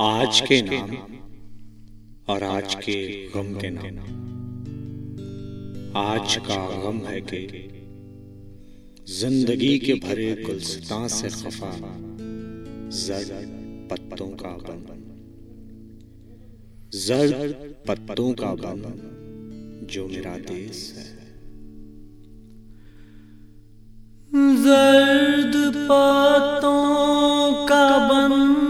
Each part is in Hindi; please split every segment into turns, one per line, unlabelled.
आज के नाम और आज के गम के नाम। आज का गम है कि ज़िंदगी के भरे गुलस्तां से खफा जर्द पत्तों का बन जर्द पत्तों का बन जो मेरा देश है।
जर्द पत्तों का बन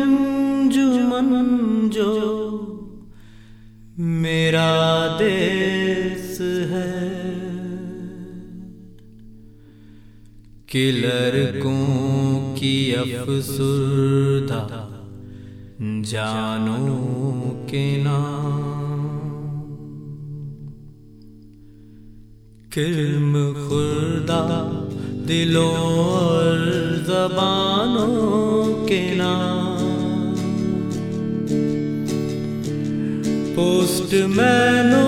अंजुमन जो मेरा देश है। कि लड़कों की अफसुरदा, जानो के नाम। किल्म खुर्दा, दिलों और जबानों के नाम। पोस्टमैनों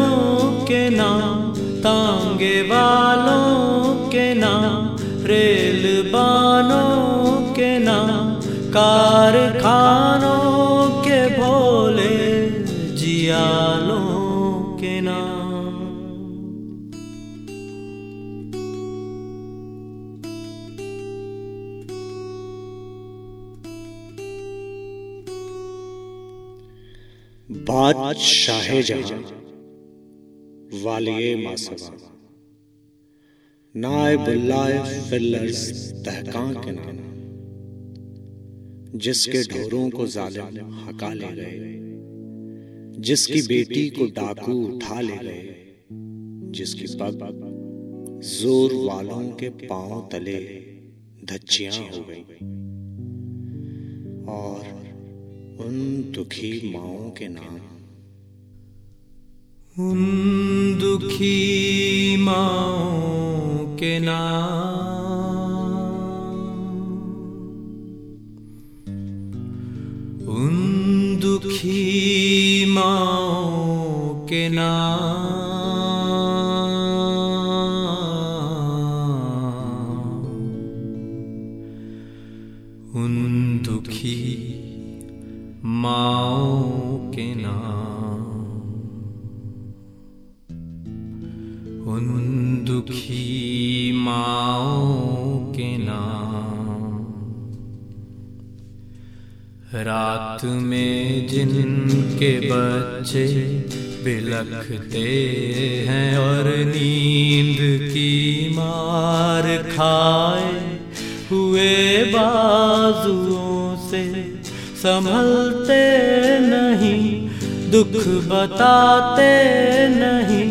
के नाम, तांगे वालों के नाम रेल बानों के नाम, कारखानों के भोले जियालों
बादशाह जहाँ मासवा। तहका के नाम जिसके ढोरों को जालिम हका ले गए जिसकी बेटी को डाकू उठा ले गए जिसकी पग ज़ोर वालों के पाँव तले धच्चियाँ हो गई। और उन दुखी माओं के नाम
उन दुखी माओ के नाम उन दुखी माओ के नाम उन दुखी माओ के नाम। उन दुखी माओ के नाम। रात में जिनके बच्चे बिलखते हैं और नींद की मार खाए, हुए बाजुओं से संभलते नहीं दुख बताते नहीं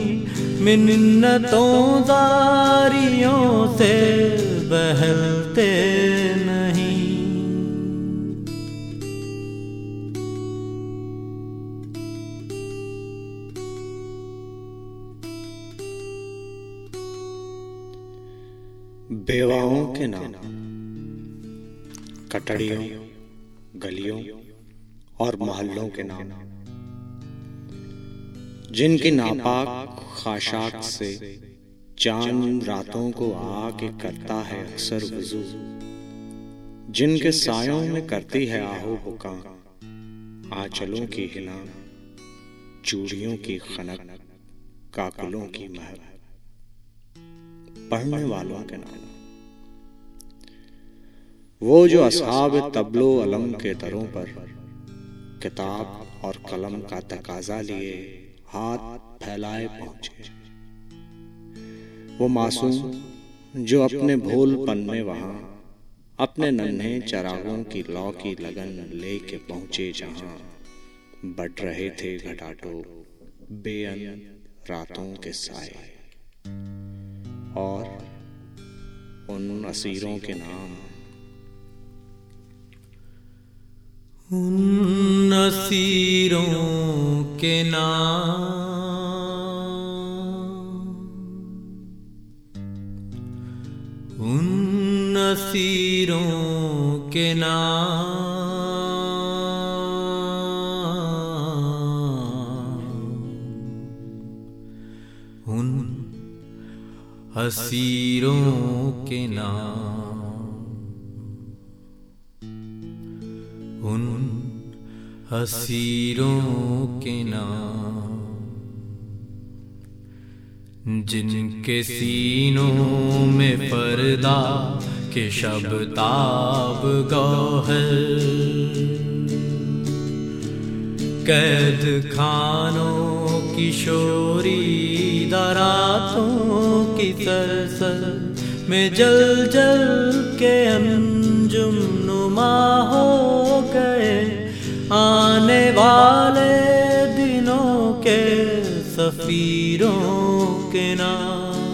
मिन्नतों दारियों से बहलते नहीं।
बेवाओं के नाम कटड़ियों। गलियों और मोहल्लों के नाम। जिनकी नापाक खाशाक से चाँद रातों को आके करता है अक्सर वज़ू। जिनके सायों में करती है आहो बुका आंचलों की हिला, चूड़ियों की खनक, काकलों की महक। पढ़ने वालों के नाम। वो जो असहाब तबलो अलम के दरों पर किताब और कलम का तकाजा लिए हाथ फैलाए पहुँचे। वो मासूम जो अपने भोलपन में वहाँ, अपने नन्हे चरागों की लौ की लगन लेके पहुँचे जहाँ बढ़ रहे थे घटाटो बेअन रातों के साए। और उन असीरों के नाम
उन नसीरों के नाम। उन नसीरों के नाम। उन हसीरों के नाम। उन हसीरों के नाम। जिनके सीनों में पर्दा के शब्दाब गौहर। कैद खानों किशोरी दरातों की सरसर में जल जल के अंजुम नुमा हो गए। आने वाले दिनों के सफीरों के नाम।